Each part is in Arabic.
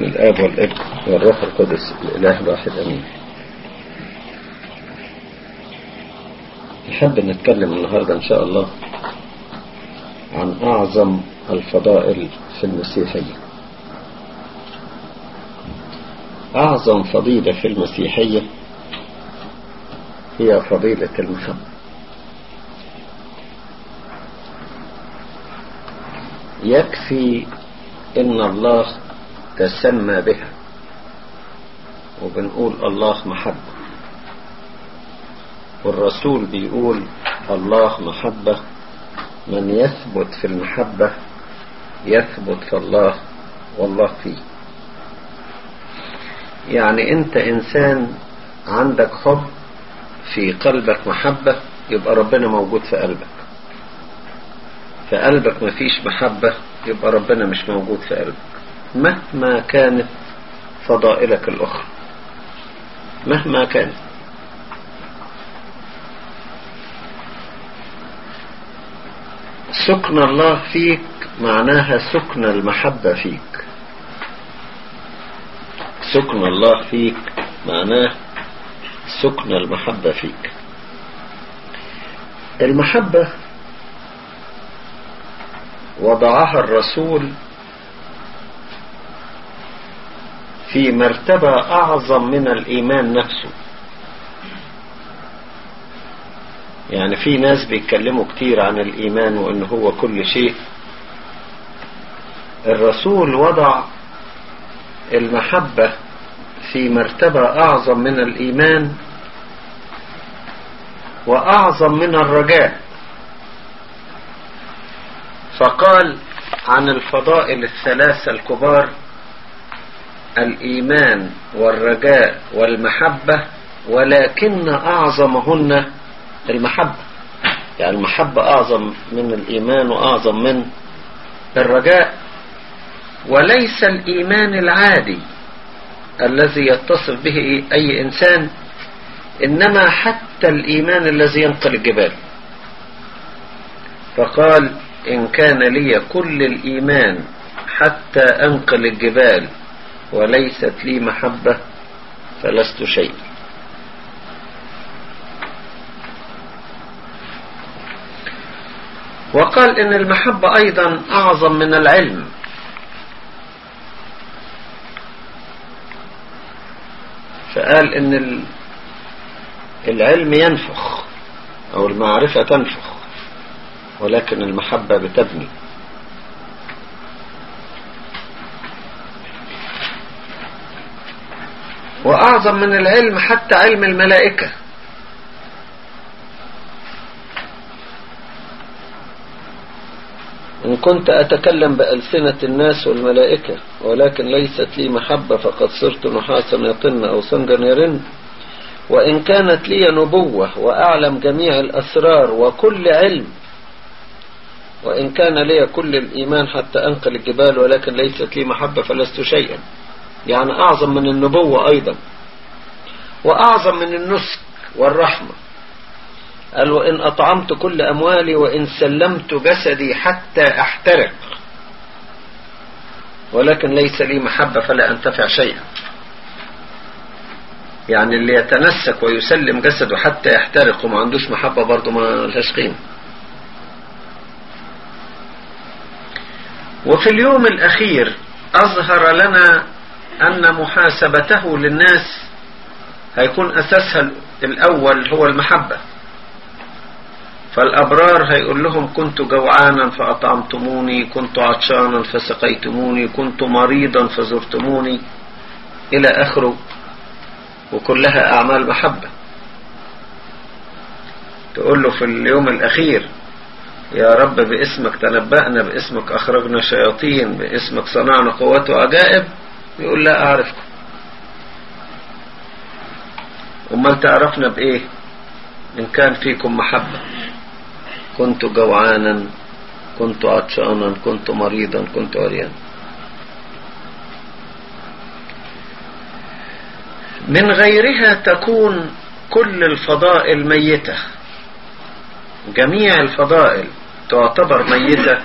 باسم الآب والابن والروح القدس الإله الواحد أمين. نحب نتكلم النهاردة إن شاء الله عن أعظم الفضائل في المسيحية. أعظم فضيلة في المسيحية هي فضيلة المحبة. يكفي إن الله تسمى بها. وبنقول الله محبة. والرسول بيقول الله محبة. من يثبت في المحبة يثبت في الله والله فيه. يعني أنت إنسان عندك حب في قلبك محبة يبقى ربنا موجود في قلبك. في قلبك مفيش محبة يبقى ربنا مش موجود في قلبك. مهما كانت فضائلك الأخرى. مهما كانت. سكن الله فيك معناها سكن المحبة فيك. سكن الله فيك معناه سكن المحبة فيك. المحبة وضعها الرسول في مرتبة أعظم من الإيمان نفسه. يعني في ناس بيتكلموا كتير عن الإيمان وإن هو كل شيء. الرسول وضع المحبة في مرتبة أعظم من الإيمان وأعظم من الرجاء. فقال عن الفضائل الثلاثة الكبار الإيمان والرجاء والمحبة ولكن أعظمهن المحبة. يعني المحبة أعظم من الإيمان وأعظم من الرجاء. وليس الإيمان العادي الذي يتصف به أي إنسان إنما حتى الإيمان الذي ينقل الجبال. فقال إن كان لي كل الإيمان حتى أنقل الجبال وليست لي محبة فلست شيء. وقال إن المحبة أيضا أعظم من العلم. فقال إن العلم ينفخ أو المعرفة تنفخ ولكن المحبة بتبني. وأعظم من العلم حتى علم الملائكة. إن كنت أتكلم بألسنة الناس والملائكة ولكن ليست لي محبة فقد صرت نحاسا يطن أو صنجا يرن. وإن كانت لي نبوة وأعلم جميع الأسرار وكل علم. وإن كان لي كل الإيمان حتى أنقل الجبال ولكن ليست لي محبة فلست شيئا. يعني أعظم من النبوة أيضا. وأعظم من النسك والرحمة. قال وإن أطعمت كل أموالي وإن سلمت جسدي حتى أحترق. ولكن ليس لي محبة فلا أنتفع شيئا. يعني اللي يتنسك ويسلم جسده حتى يحترق وما عندوش محبة برضه ما لهاش قيمة. وفي اليوم الأخير أظهر لنا أن محاسبته للناس هيكون أساسها الأول هو المحبة. فالأبرار هيقول لهم كنت جوعانا فأطعمتموني كنت عطشانا فسقيتموني كنت مريضا فزرتموني. إلى آخره. وكلها أعمال محبة. تقول له في اليوم الأخير يا رب باسمك تنبأنا باسمك أخرجنا شياطين باسمك صنعنا قوات وعجائب. يقول لا أعرفكم أمال تعرفنا بإيه؟ إن كان فيكم محبة. كنت جوعانا كنت عطشانا كنت مريضا كنت عريانا. من غيرها تكون كل الفضائل ميتة. جميع الفضائل تعتبر ميتة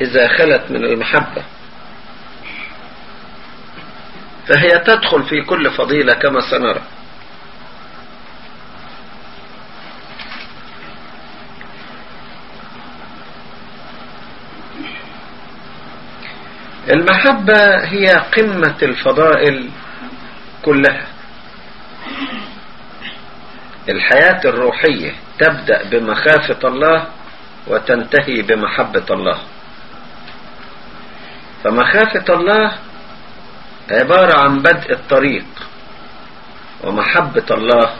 إذا خلت من المحبة. فهي تدخل في كل فضيلة كما سنرى. المحبة هي قمة الفضائل كلها. الحياة الروحية تبدأ بمخافة الله وتنتهي بمحبة الله. فمخافة الله عبارة عن بدء الطريق ومحبة الله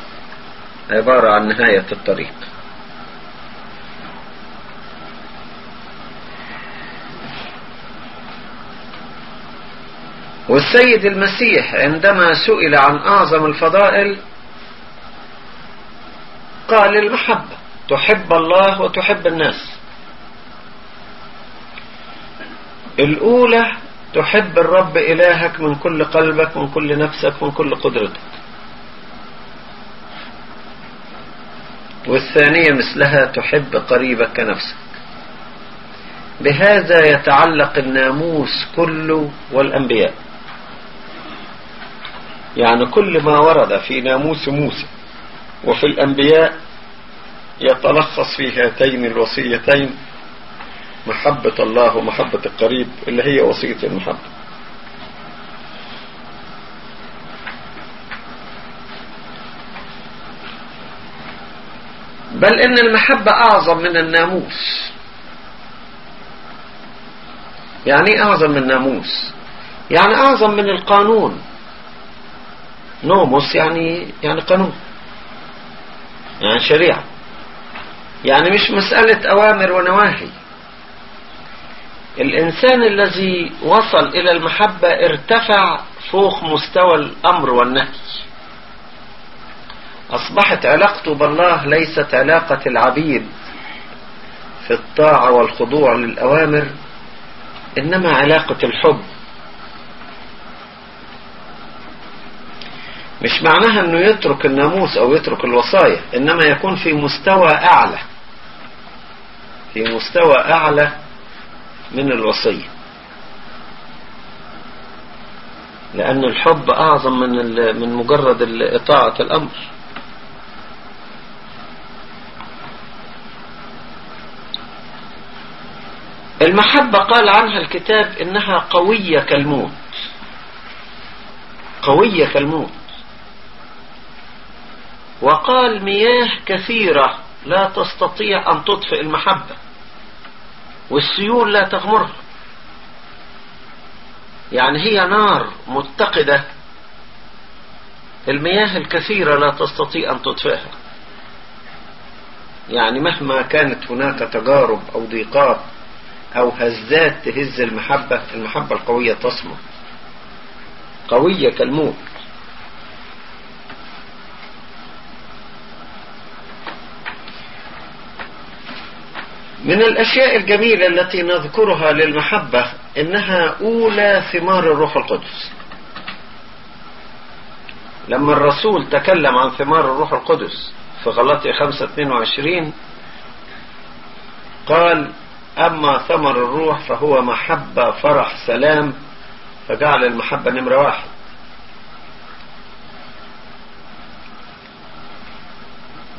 عبارة عن نهاية الطريق. والسيد المسيح عندما سئل عن أعظم الفضائل قال المحبة تحب الله وتحب الناس. الأولى تحب الرب إلهك من كل قلبك من كل نفسك من كل قدرتك. والثانية مثلها تحب قريبك كنفسك بهذا يتعلق الناموس كله والأنبياء. يعني كل ما ورد في ناموس موسى وفي الأنبياء يتلخص في هاتين الوصيتين محبة الله ومحبة القريب اللي هي وصية المحبة. بل إن المحبة أعظم من الناموس. يعني إيه أعظم من الناموس؟ يعني أعظم من القانون. نوموس يعني يعني قانون. يعني شريعة. يعني مش مسألة أوامر ونواهي. الإنسان الذي وصل إلى المحبة ارتفع فوق مستوى الأمر والنهي أصبحت علاقته بالله ليست علاقة العبيد في الطاعة والخضوع للأوامر إنما علاقة الحب. مش معناها إنه يترك الناموس أو يترك الوصايا إنما يكون في مستوى أعلى. في مستوى أعلى من الوصية. لأن الحب أعظم من من مجرد إطاعة الأمر. المحبة قال عنها الكتاب إنها قوية كالموت. قوية كالموت. وقال مياه كثيرة لا تستطيع أن تطفئ المحبة. والسيول لا تغمرها يعني هي نار متقدة. المياه الكثيرة لا تستطيع أن تطفئها. يعني مهما كانت هناك تجارب أو ضيقات أو هزات تهز المحبة المحبة القوية تصمت قوية كالموت. من الأشياء الجميلة التي نذكرها للمحبة إنها أولى ثمار الروح القدس. لما الرسول تكلم عن ثمار الروح القدس في غلطي 5 22 قال أما ثمر الروح فهو محبة فرح سلام. فجعل المحبة نمرة واحد.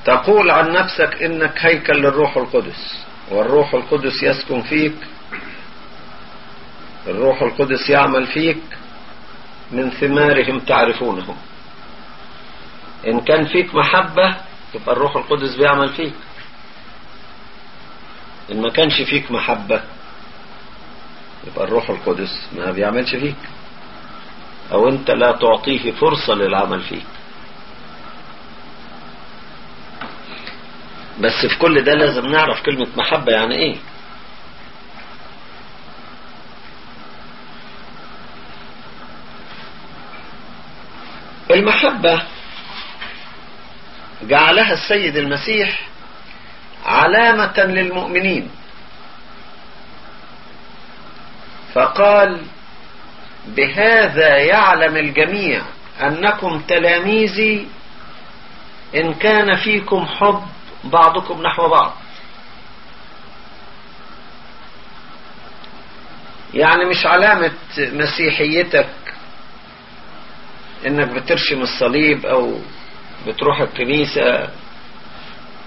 تقول عن نفسك إنك هيكل للروح القدس. والروح القدس يسكن فيك. الروح القدس يعمل فيك من ثمارهم تعرفونهم. إن كان فيك محبة يبقى الروح القدس بيعمل فيك. إن ما كانش فيك محبة يبقى الروح القدس ما بيعملش فيك. أو أنت لا تعطيه فرصة للعمل فيك. بس في كل ده لازم نعرف كلمة محبة يعني إيه؟ المحبة جعلها السيد المسيح علامة للمؤمنين. فقال بهذا يعلم الجميع أنكم تلاميذي إن كان فيكم حب بعضكم نحو بعض. يعني مش علامة مسيحيتك إنك بترشم الصليب أو بتروح الكنيسة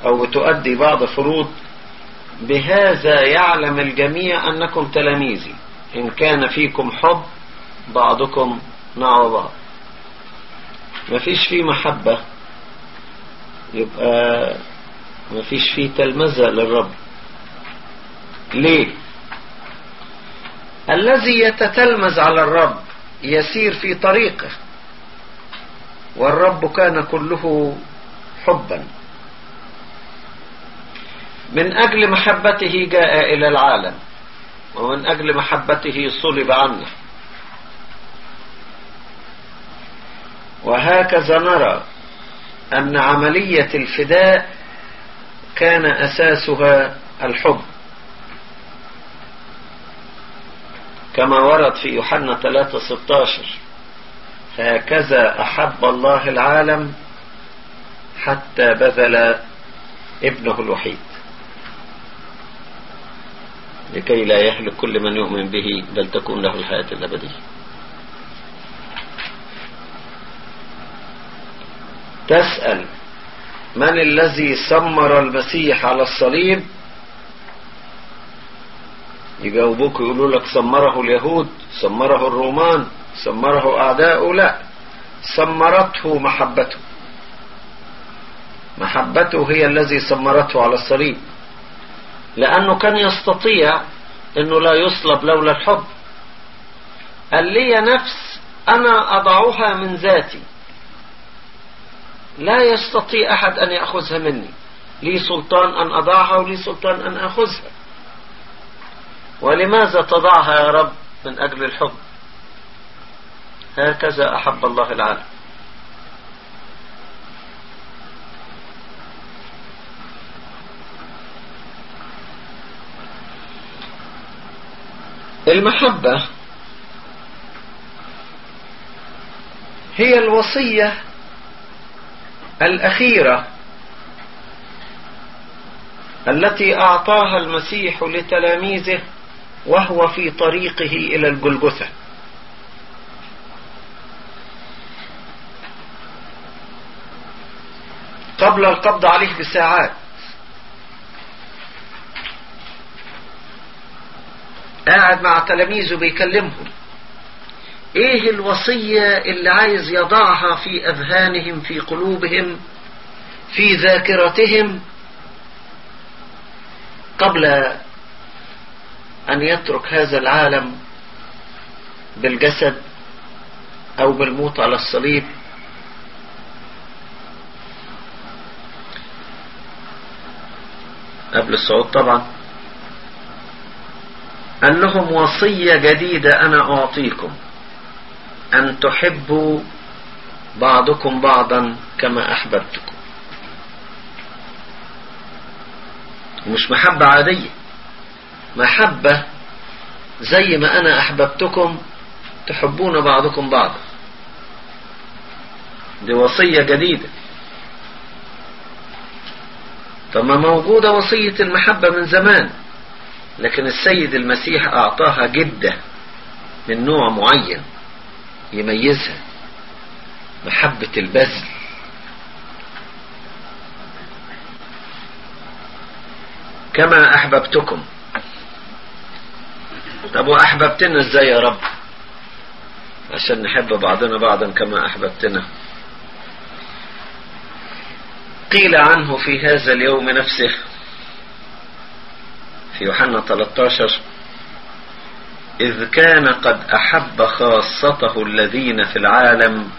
أو بتؤدي بعض فروض بهذا يعلم الجميع أنكم تلاميذي. إن كان فيكم حب بعضكم مع بعض. مفيش فيه محبة. يبقى مفيش فيه تلمذة للرب. ليه؟ الذي يتتلمذ على الرب يسير في طريقه والرب كان كله حبا. من أجل محبته جاء إلى العالم ومن أجل محبته صلب عنه. وهكذا نرى أن عملية الفداء كان أساسها الحب. كما ورد في يوحنا 3:16 هكذا أحب الله العالم حتى بذل ابنه الوحيد. لكي لا يهلك كل من يؤمن به بل تكون له الحياة الأبدية. تسأل من الذي سمر المسيح على الصليب؟ يجاوبوك يقولوا لك سمره اليهود سمره الرومان سمره أعداؤه لا. سمرته محبته. محبته هي الذي سمرته على الصليب. لأنه كان يستطيع أنه لا يصلب لولا الحب. قال لي نفس أنا أضعها من ذاتي. لا يستطيع أحد أن يأخذها مني. لي سلطان أن أضعها ولي سلطان أن أخذها. ولماذا تضعها يا رب من أجل الحب؟ هكذا أحب الله العالم. المحبة هي الوصية الأخيرة التي أعطاها المسيح لتلاميذه وهو في طريقه إلى الجلجثة. قبل القبض عليه بساعات. قاعد مع تلاميذه بيكلمهم. إيه الوصية اللي عايز يضعها في أذهانهم في قلوبهم في ذاكرتهم؟ قبل أن يترك هذا العالم بالجسد أو بالموت على الصليب. قبل الصعود طبعا. قال لهم وصية جديدة أنا أعطيكم. أن تحبوا بعضكم بعضا كما أحببتكم. مش محبة عادية. محبة زي ما أنا أحببتكم تحبون بعضكم بعضا. دي وصية جديدة. طب ما موجودة وصية المحبة من زمان لكن السيد المسيح أعطاها جدة من نوع معين. يميزها محبة البذل. كما أحببتكم. طب وأحببتنا إزاي يا رب؟ عشان نحب بعضنا بعضا كما أحببتنا. قيل عنه في هذا اليوم نفسه في يوحنا 13 إذ كان قد أحب خاصته الذين في العالم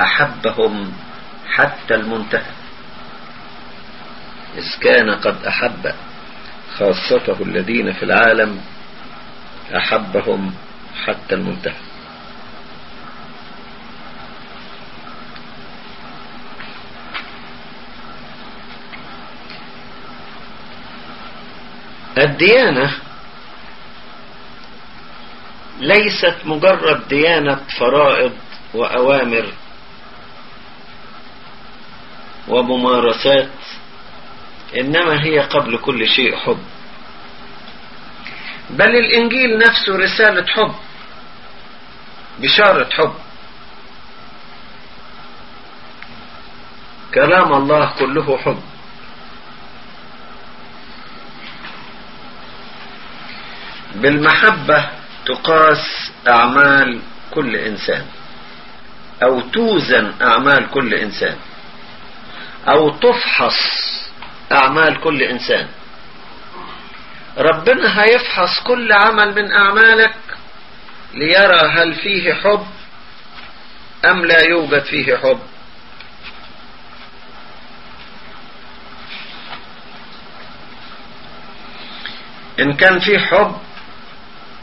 أحبهم حتى المنتهى. إذ كان قد أحب خاصته الذين في العالم أحبهم حتى المنتهى. الديانة ليست مجرد ديانة فرائض وأوامر وممارسات إنما هي قبل كل شيء حب. بل الإنجيل نفسه رسالة حب بشارة حب. كلام الله كله حب. بالمحبة تقاس أعمال كل إنسان أو توزن أعمال كل إنسان أو تفحص أعمال كل إنسان. ربنا هيفحص كل عمل من أعمالك ليرى هل فيه حب أم لا يوجد فيه حب. إن كان فيه حب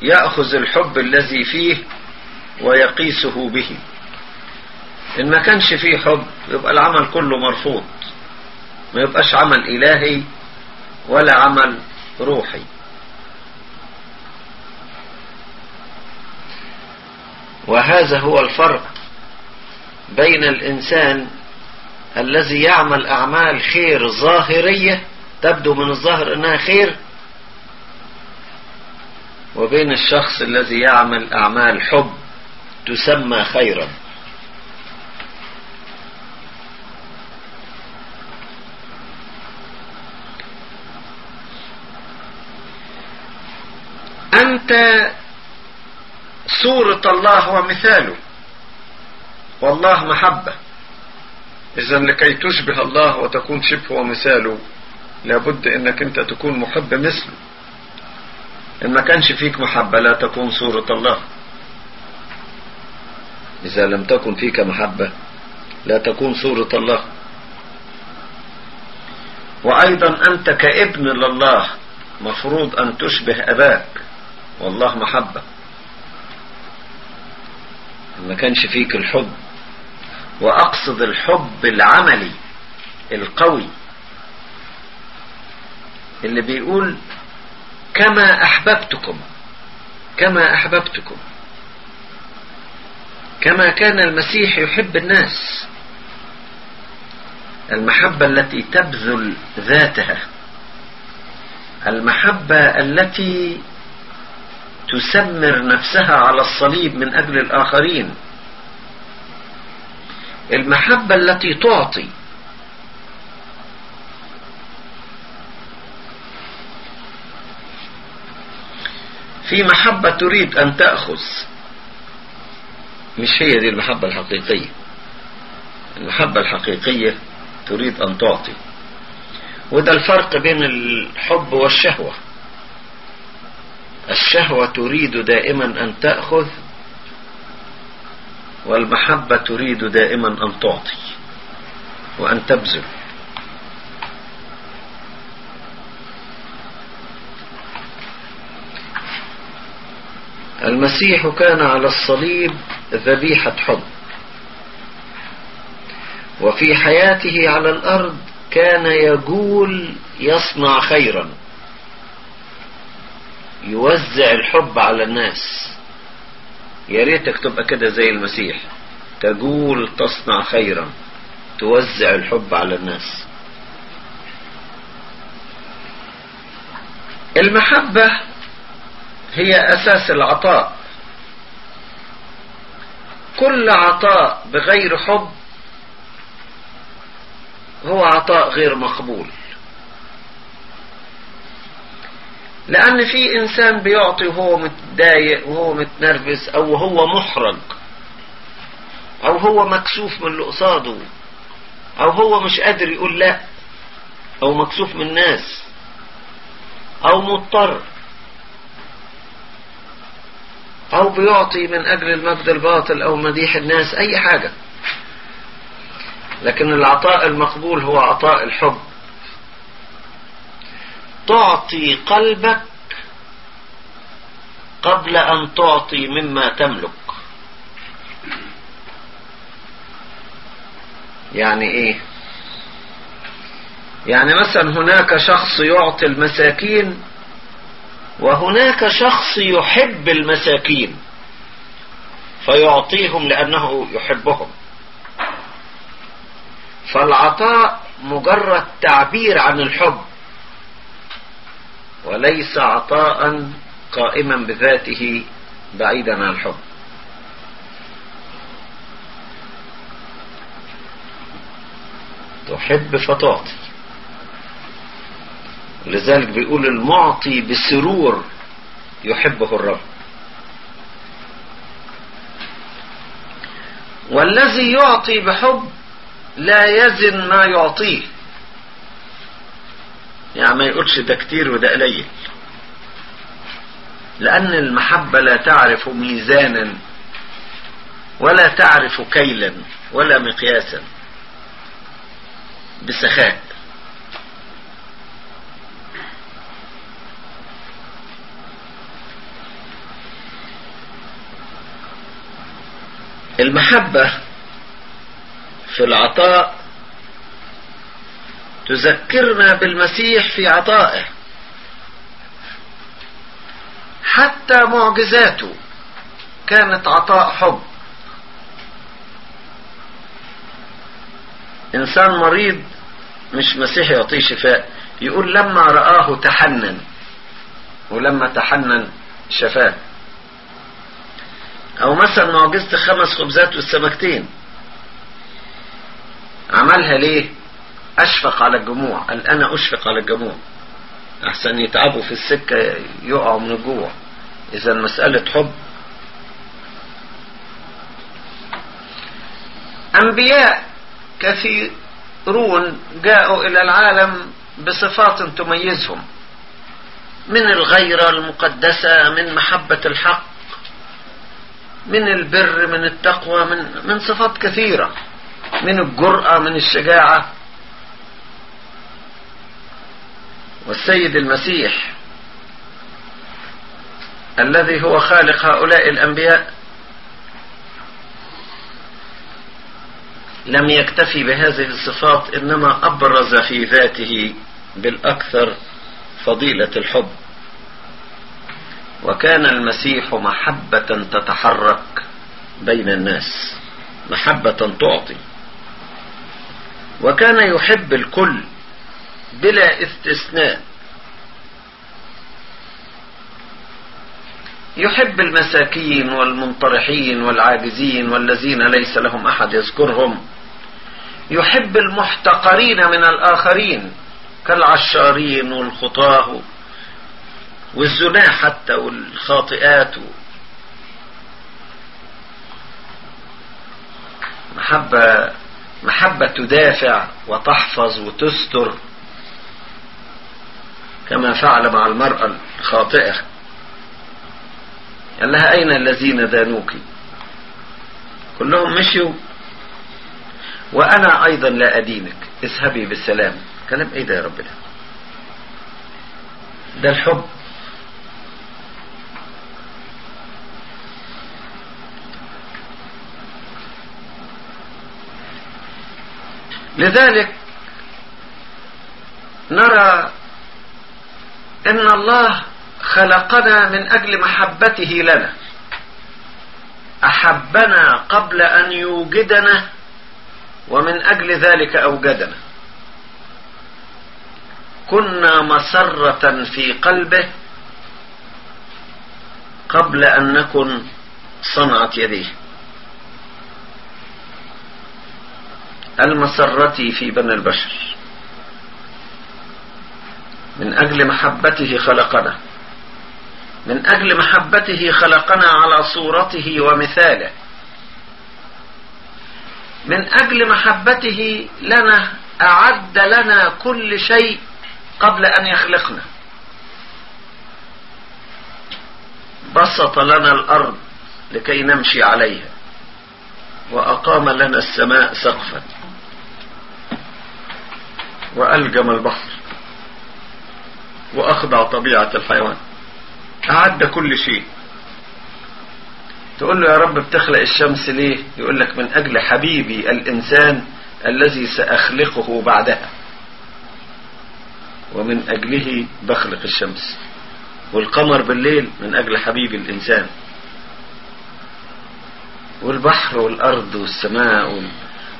يأخذ الحب الذي فيه ويقيسه به. إن ما كانش فيه حب يبقى العمل كله مرفوض. ما يبقاش عمل إلهي ولا عمل روحي. وهذا هو الفرق بين الإنسان الذي يعمل أعمال خير ظاهرية تبدو من الظاهر أنها خير وبين الشخص الذي يعمل أعمال حب تسمى خيرا. أنت صورة الله ومثاله. والله محبة. إذا لكي تشبه الله وتكون شبه ومثاله لابد أنك أنت تكون محب مثله. إن ما كانش فيك محبة لا تكون صورة الله. إذا لم تكن فيك محبة لا تكون صورة الله. وأيضا أنت كابن لله مفروض أن تشبه أباك. والله محبة. ما كانش فيك الحب. وأقصد الحب العملي القوي. اللي بيقول كما أحببتكم. كما أحببتكم. كما كان المسيح يحب الناس. المحبة التي تبذل ذاتها. المحبة التي تسمر نفسها على الصليب من أجل الآخرين. المحبة التي تعطي في محبة تريد أن تأخذ. مش هي دي المحبة الحقيقية. المحبة الحقيقية تريد أن تعطي. وده الفرق بين الحب والشهوة. الشهوة تريد دائما أن تأخذ والمحبة تريد دائما أن تعطي. وأن تبذل. المسيح كان على الصليب ذبيحة حب. وفي حياته على الأرض كان يقول يصنع خيرا. يوزع الحب على الناس. يا ريتك تبقى كده زي المسيح. تقول تصنع خيرا. توزع الحب على الناس. المحبة هي أساس العطاء. كل عطاء بغير حب هو عطاء غير مقبول. لأن في إنسان بيعطي وهو متضايق وهو متنرفز أو هو محرج أو هو مكسوف من اللي قصاده أو هو مش قادر يقول لا أو مكسوف من الناس أو مضطر. أو بيعطي من أجل المجد الباطل أو مديح الناس أي حاجة. لكن العطاء المقبول هو عطاء الحب. تعطي قلبك قبل أن تعطي مما تملك. يعني إيه؟ يعني مثلا هناك شخص يعطي المساكين وهناك شخص يحب المساكين فيعطيهم لأنه يحبهم. فالعطاء مجرد تعبير عن الحب وليس عطاء قائما بذاته بعيدا عن الحب. تحب فتعطي. لذلك بيقول المعطي بسرور يحبه الرب. والذي يعطي بحب لا يزن ما يعطيه. يعني ما يقولش ده كتير وده قليل. لأن المحبة لا تعرف ميزانا ولا تعرف كيلا ولا مقياسا. بسخاء. المحبة في العطاء تذكرنا بالمسيح في عطائه. حتى معجزاته كانت عطاء حب. إنسان مريض مش مسيح يعطيه شفاء. يقول لما رآه تحنن ولما تحنن شفاه أو مثلا معجزة الخمس خبزات والسمكتين. عملها ليه؟ أشفق على الجموع. قال أنا أشفق على الجموع. أحسن يتعبوا في السكة يقعوا من الجوع. اذا مسألة حب. أنبياء كثيرون جاءوا إلى العالم بصفات تميزهم. من الغيرة المقدسة من محبة الحق من البر من التقوى من من صفات كثيرة من الجرأة من الشجاعة. والسيد المسيح الذي هو خالق هؤلاء الأنبياء لم يكتفي بهذه الصفات إنما أبرز في ذاته بالأكثر فضيلة الحب. وكان المسيح محبة تتحرك بين الناس محبة تعطي. وكان يحب الكل بلا استثناء. يحب المساكين والمنطرحين والعاجزين والذين ليس لهم أحد يذكرهم. يحب المحتقرين من الآخرين كالعشارين والخطاه. والزنا حتى والخاطئات. محبة محبة تدافع وتحفظ وتستر كما فعل مع المرأة الخاطئة. قال لها أين الذين دانوك؟ كلهم مشيوا. وأنا أيضا لا أدينك. اذهبي بالسلام. كلام إيه ده يا رب ده ده الحب. لذلك نرى إن الله خلقنا من أجل محبته لنا. أحبنا قبل أن يوجدنا ومن أجل ذلك أوجدنا. كنا مسرة في قلبه قبل أن نكن صنعه يديه. المسرة في بني البشر. من أجل محبته خلقنا. من أجل محبته خلقنا على صورته ومثاله. من أجل محبته لنا أعد لنا كل شيء قبل أن يخلقنا. بسط لنا الأرض لكي نمشي عليها. وأقام لنا السماء سقفا. وألجم البحر وأخضع طبيعة الحيوان. أعد كل شيء. تقول له يا رب بتخلق الشمس ليه؟ يقول لك من أجل حبيبي الإنسان الذي سأخلقه بعدها. ومن أجله بخلق الشمس. والقمر بالليل من أجل حبيبي الإنسان. والبحر والأرض والسماء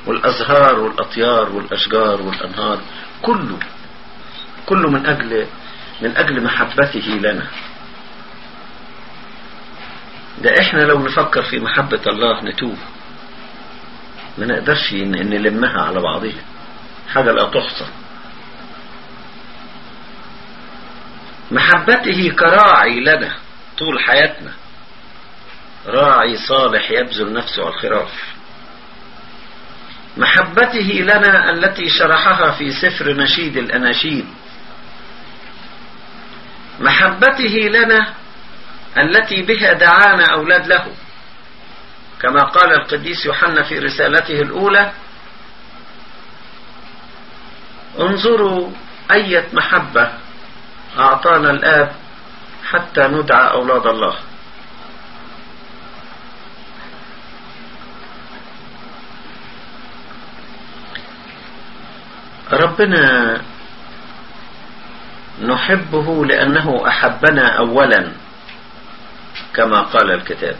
والأزهار والأطيار والأشجار والأنهار كله كله من أجل من أجل محبته لنا. ده إحنا لو نفكر في محبة الله نتوه ما نقدرش نلمها على بعضها حاجة لا تحصى. محبته كراعي لنا طول حياتنا. راعي صالح يبذل نفسه على الخراف. محبته لنا التي شرحها في سفر نشيد الأناشيد. محبته لنا التي بها دعانا أولاد له. كما قال القديس يوحنا في رسالته الأولى انظروا أية محبة أعطانا الآب حتى ندعى أولاد الله. ربنا نحبه لأنه أحبنا أولا كما قال الكتاب.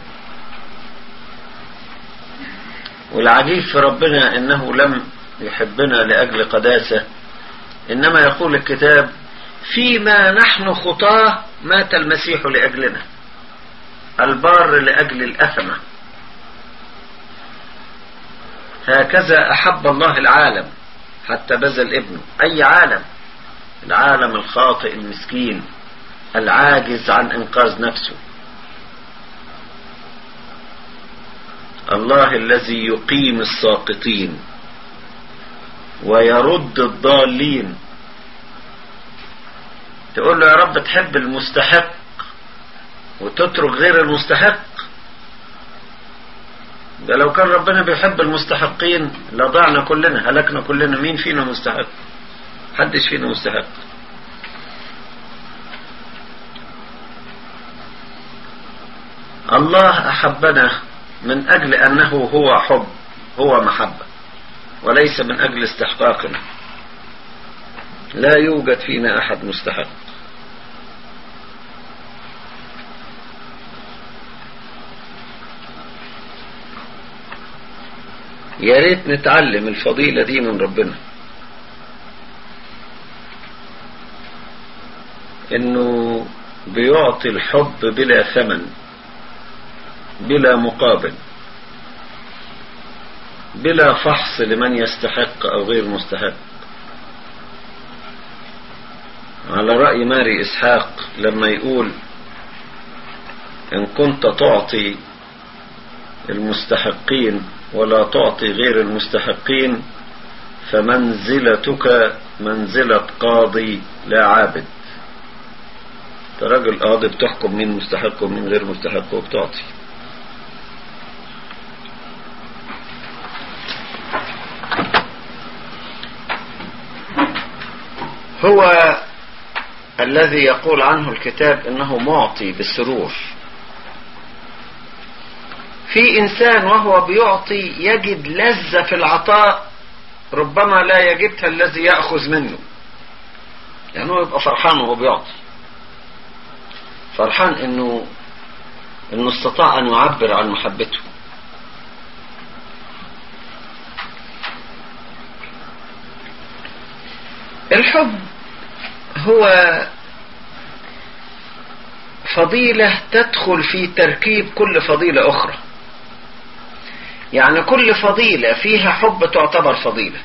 والعجيب في ربنا إنه لم يحبنا لأجل قداسة. إنما يقول الكتاب فيما نحن خطاه مات المسيح لأجلنا البار لأجل الأثمة. هكذا أحب الله العالم. حتى بذل ابنه أي عالم؟ العالم الخاطئ المسكين العاجز عن إنقاذ نفسه. الله الذي يقيم الساقطين ويرد الضالين. تقول له يا رب تحب المستحق وتترك غير المستحق؟ ده لو كان ربنا بيحب المستحقين لضعنا كلنا هلكنا كلنا مين فينا مستحق؟ حدش فينا مستحق. الله أحبنا من أجل أنه هو حب هو محبة وليس من أجل استحقاقنا. لا يوجد فينا أحد مستحق. يا ريت نتعلم الفضيلة دي من ربنا. إنه بيعطي الحب بلا ثمن بلا مقابل بلا فحص لمن يستحق أو غير مستحق. على رأي ماري إسحاق لما يقول إن كنت تعطي المستحقين ولا تعطي غير المستحقين فمنزلتك منزلة قاضي لا عابد. راجل قاضي بتحكم مين مستحق ومين غير مستحق وبتعطي. هو الذي يقول عنه الكتاب إنه معطي بالسرور. في إنسان وهو بيعطي يجد لذة في العطاء ربما لا يجدها الذي يأخذ منه. يعني هو يبقى فرحان وهو بيعطي. فرحان إنه انه استطاع أن يعبر عن محبته. الحب هو فضيلة تدخل في تركيب كل فضيلة أخرى. يعني كل فضيلة فيها حب تعتبر فضيلة.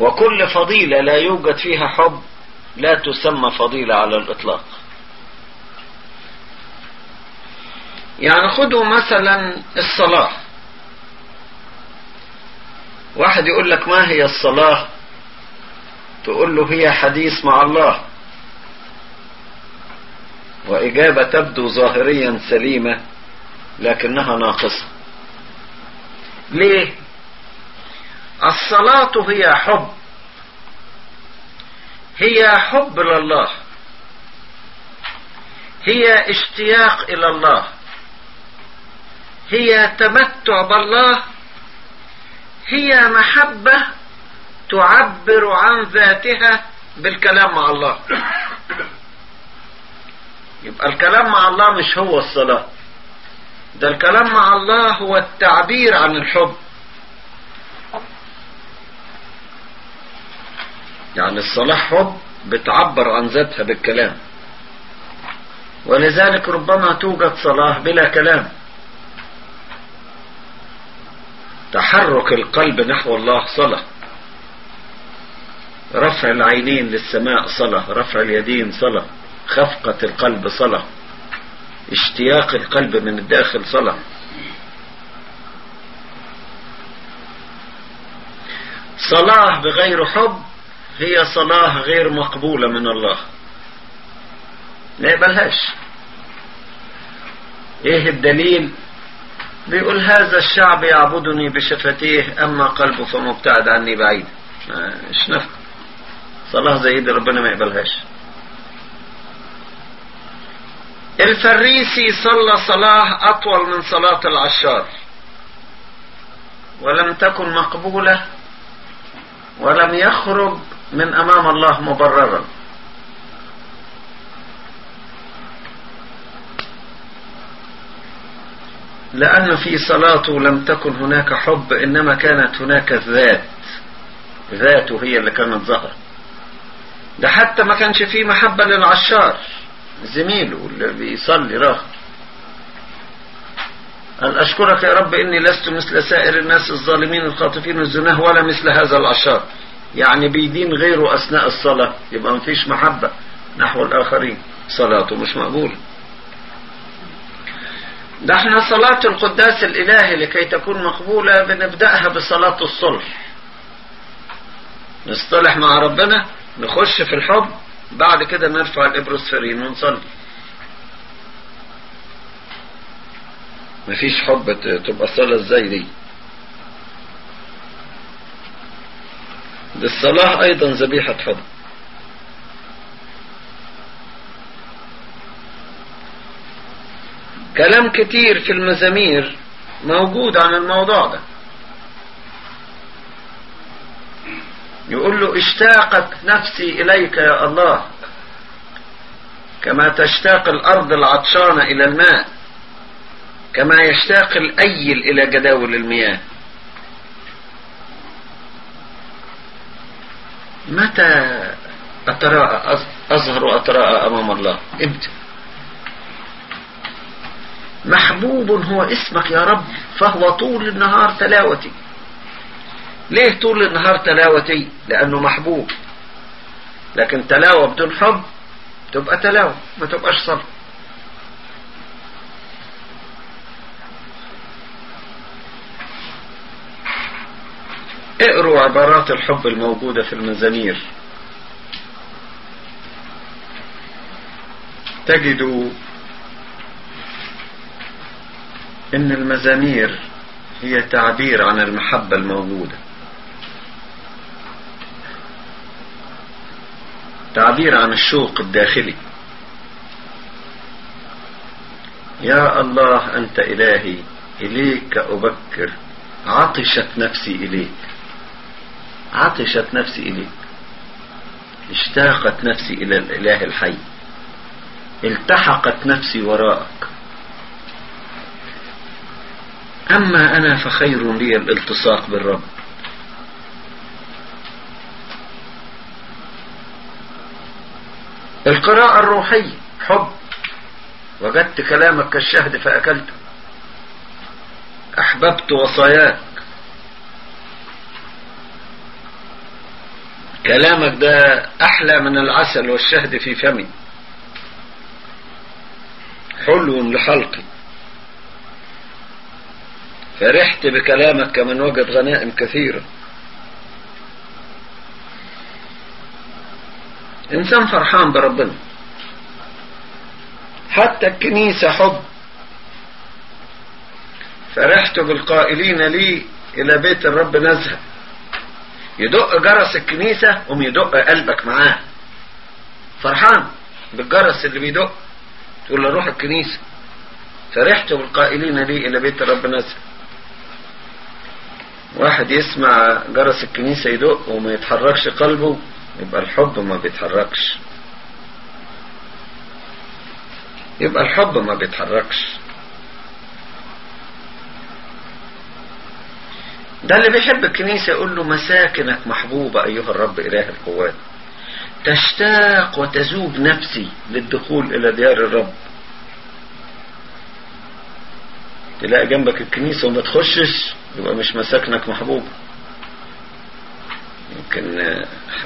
وكل فضيلة لا يوجد فيها حب لا تسمى فضيلة على الإطلاق. يعني خذوا مثلا الصلاة. واحد يقول لك ما هي الصلاة؟ تقول له هي حديث مع الله. وإجابة تبدو ظاهريا سليمة لكنها ناقصة. ليه؟ الصلاة هي حب. هي حب لله. هي اشتياق إلى الله. هي تمتع بالله. هي محبة تعبر عن ذاتها بالكلام مع الله. يبقى الكلام مع الله مش هو الصلاة. ده الكلام مع الله هو التعبير عن الحب. يعني الصلاة حب بتعبر عن ذاتها بالكلام. ولذلك ربما توجد صلاة بلا كلام. تحرك القلب نحو الله صلاة رفع العينين للسماء صلاة رفع اليدين صلاة خفقة القلب صلاة اشتياق القلب من الداخل صلاة. صلاة بغير حب هي صلاة غير مقبولة من الله. ما يقبلهاش. إيه الدليل؟ بيقول هذا الشعب يعبدني بشفتيه أما قلبه فمبتعد عني بعيد. مش نفع؟ صلاة زي دي ربنا ما يقبلهاش. الفريسي صلى صلاة أطول من صلاة العشار. ولم تكن مقبولة ولم يخرج من أمام الله مبررا. لأن في صلاته لم تكن هناك حب إنما كانت هناك ذات. ذاته هي اللي كانت ظهر ده حتى ما كانش فيه محبة للعشار. زميله اللي بيصلي راهب أن أشكرك يا رب إني لست مثل سائر الناس الظالمين الخاطفين الزناة ولا مثل هذا العشار يعني بيدين غيره أثناء الصلاة. يبقى مفيش محبة نحو الآخرين. صلاته مش مقبولة. ده إحنا صلاة القداس الإلهي لكي تكون مقبولة بنبدأها بصلاة الصلح. نصطلح مع ربنا نخش في الحب بعد كده نرفع الإبروسفرين ونصلي. مفيش حب تبقى صلاة إزاي دي؟ الصلاة أيضا ذبيحة حب. كلام كتير في المزامير موجود عن الموضوع ده. يقول له اشتاقت نفسي إليك يا الله كما تشتاق الأرض العطشانة إلى الماء كما يشتاق الأيل إلى جداول المياه. متى أتراءى أظهر أتراءى أمام الله؟ إمتى؟ محبوب هو اسمك يا رب فهو طول النهار تلاوتي ليه طول النهار تلاوتي؟ لأنه محبوب. لكن تلاوة بدون حب تبقى تلاوة ما تبقاش صلاة اقروا عبارات الحب الموجودة في المزامير. تجدوا إن المزامير هي تعبير عن المحبة الموجودة. تعبير عن الشوق الداخلي. يا الله أنت إلهي إليك أبكر. عطشت نفسي إليك. عطشت نفسي إليك. اشتاقت نفسي إلى الإله الحي. التحقت نفسي وراءك. أما أنا فخير لي الالتصاق بالرب. القراءة الروحية حب. وجدت كلامك كالشهد فأكلته أحببت وصاياك. كلامك ده أحلى من العسل والشهد في فمي. حلو لحلقي فرحت بكلامك كمن وجد غنائم كثيرة. إنسان فرحان بربنا. حتى الكنيسة حب. فرحت بالقائلين لي إلى بيت الرب نذهب يدق جرس الكنيسة قوم يدق قلبك معاه. فرحان بالجرس اللي بيدق. تقول له روح الكنيسة. فرحت بالقائلين لي إلى بيت الرب نذهب واحد يسمع جرس الكنيسة يدق وما يتحركش قلبه. يبقى الحب ما بيتحركش. يبقى الحب ما بيتحركش. ده اللي بيحب الكنيسة يقول له مساكنك محبوبة أيها الرب إله القوات. تشتاق وتذوب نفسي للدخول إلى ديار الرب. تلاقي جنبك الكنيسة وما تخشش يبقى مش مساكنك محبوبة. يمكن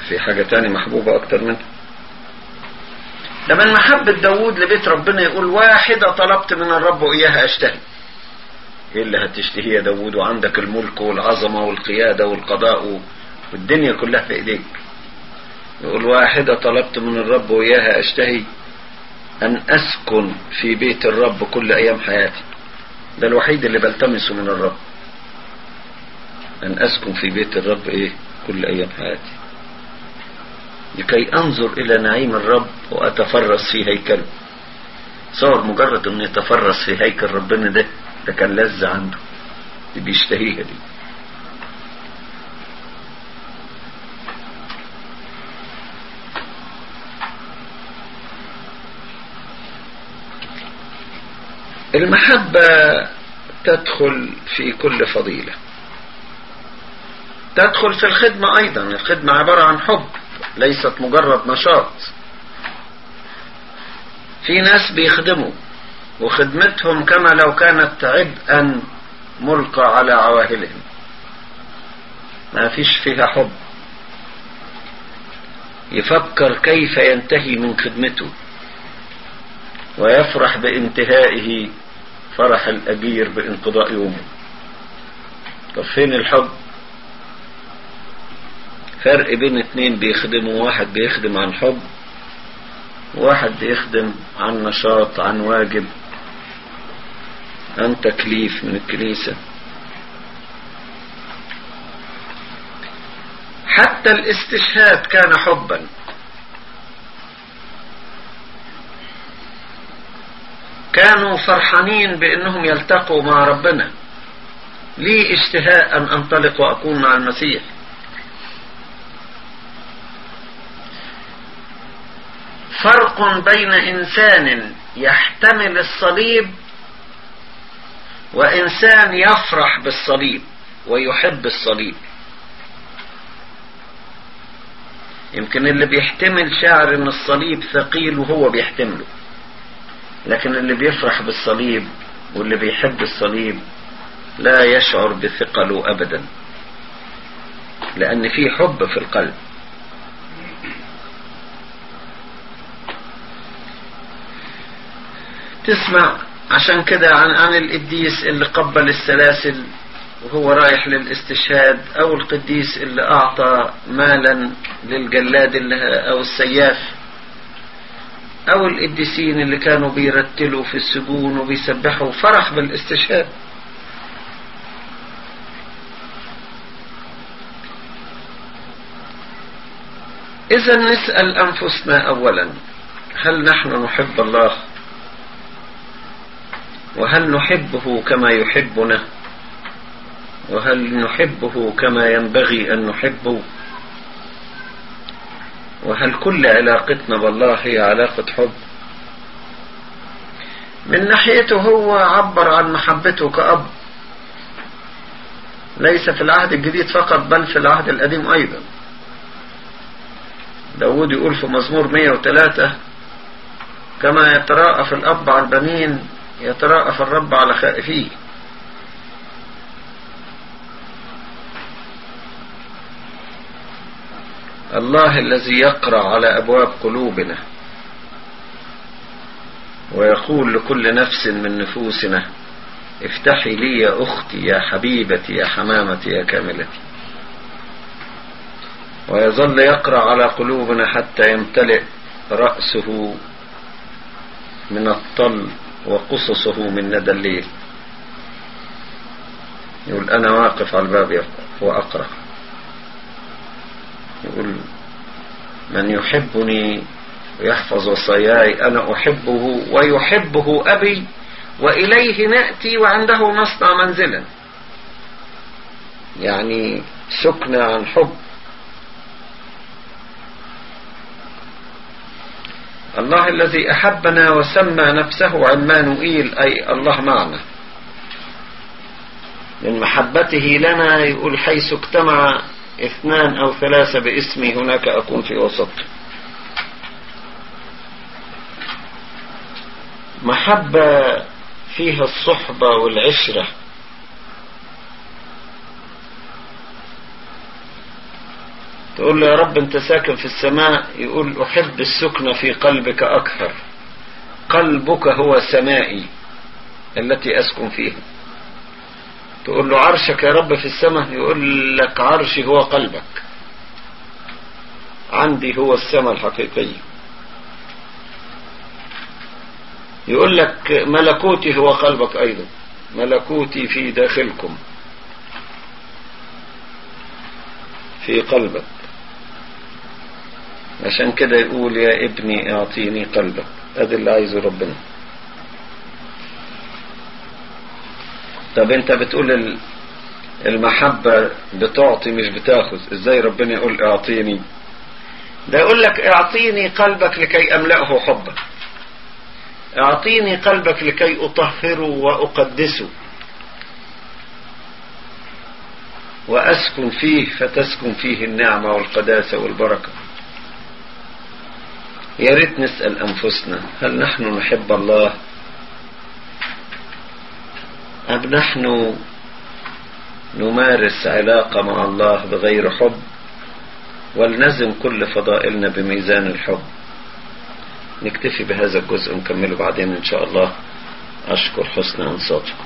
في حاجة تاني محبوبة أكتر منها ده من محبة داود لبيت ربنا يقول واحدة طلبت من الرب وإياها أشتهي. إيه اللي هتشتهي يا داود وعندك الملك والعظمة والقيادة والقضاء والدنيا كلها في إيديك. يقول واحدة طلبت من الرب وإياها أشتهي أن أسكن في بيت الرب كل أيام حياتي. ده الوحيد اللي بلتمسه من الرب. أن أسكن في بيت الرب إيه؟ كل أيام حياتي. لكي أنظر إلى نعيم الرب وأتفرس في هيكله صور مجرد أن يتفرس في هيكل ربنا ده ده كان لذة عنده. دي بيشتهيها دي. المحبة تدخل في كل فضيلة. تدخل في الخدمة أيضا. الخدمة عبارة عن حب ليست مجرد نشاط. في ناس بيخدموا وخدمتهم كما لو كانت عبئا ملقى على عواهلهم. ما فيش فيها حب. يفكر كيف ينتهي من خدمته ويفرح بانتهائه فرح الأجير بانقضاء يومه. طب فين الحب؟ فرق بين اتنين بيخدموا واحد بيخدم عن حب وواحد بيخدم عن نشاط عن واجب عن تكليف من الكنيسة. حتى الاستشهاد كان حبا. كانوا فرحانين بأنهم يلتقوا مع ربنا. لي اشتهاء أن أنطلق وأكون مع المسيح. فرق بين إنسان يحتمل الصليب وإنسان يفرح بالصليب ويحب الصليب. يمكن اللي بيحتمل شعر إن الصليب ثقيل وهو بيحتمله لكن اللي بيفرح بالصليب واللي بيحب الصليب لا يشعر بثقله ابدا لأن في حب في القلب. تسمع عشان كده عن عن القديس اللي قبل السلاسل وهو رايح للاستشهاد أو القديس اللي أعطى مالا للجلاد اللي أو السياف أو القديسين اللي كانوا بيرتلوا في السجون وبيسبحوا فرح بالاستشهاد. اذا نسأل أنفسنا اولا هل نحن نحب الله؟ وهل نحبه كما يحبنا؟ وهل نحبه كما ينبغي أن نحبه؟ وهل كل علاقتنا بالله هي علاقة حب؟ من ناحيته هو عبر عن محبته كأب. ليس في العهد الجديد فقط بل في العهد القديم أيضا. داود يقول في مزمور 103 كما يتراءف الأب على البنين يتراءف الرب على خائفيه. الله الذي يقرع على أبواب قلوبنا ويقول لكل نفس من نفوسنا افتحي لي يا أختي يا حبيبتي يا حمامتي يا كاملتي. ويظل يقرأ على قلوبنا حتى يمتلئ رأسه من الطل وقصصه من ندى الليل. يقول أنا واقف على الباب وأقرأ يقول من يحبني ويحفظ وصاياي أنا أحبه ويحبه أبي وإليه نأتي وعنده نصنع منزلا. يعني سكنة عن حب. الله الذي أحبنا وسمى نفسه عمانوئيل أي الله معنا. من محبته لنا يقول حيث اجتمع اثنان أو ثلاثة باسمي هناك أكون في وسط. محبة فيها الصحبة والعشرة. تقول له يا رب انت ساكن في السماء يقول أحب السكن في قلبك أكثر. قلبك هو سمائي التي أسكن فيها تقول له عرشك يا رب في السماء يقول لك عرشي هو قلبك. عندي هو السماء الحقيقية يقول لك ملكوتي هو قلبك أيضا. ملكوتي في داخلكم. في قلبك. عشان كده يقول يا ابني اعطيني قلبك. ادي اللي عايزه ربنا. طب انت بتقول المحبة بتعطي مش بتاخذ. إزاي ربنا يقول اعطيني؟ ده يقول لك اعطيني قلبك لكي املأه حبا. اعطيني قلبك لكي اطهره واقدسه. واسكن فيه فتسكن فيه النعمة والقداسة والبركة. يا ريت نسأل أنفسنا هل نحن نحب الله؟ أم نحن نمارس علاقة مع الله بغير حب؟ ولنزم كل فضائلنا بميزان الحب. نكتفي بهذا الجزء ونكمله بعدين إن شاء الله. أشكر حسن أنصاتكم.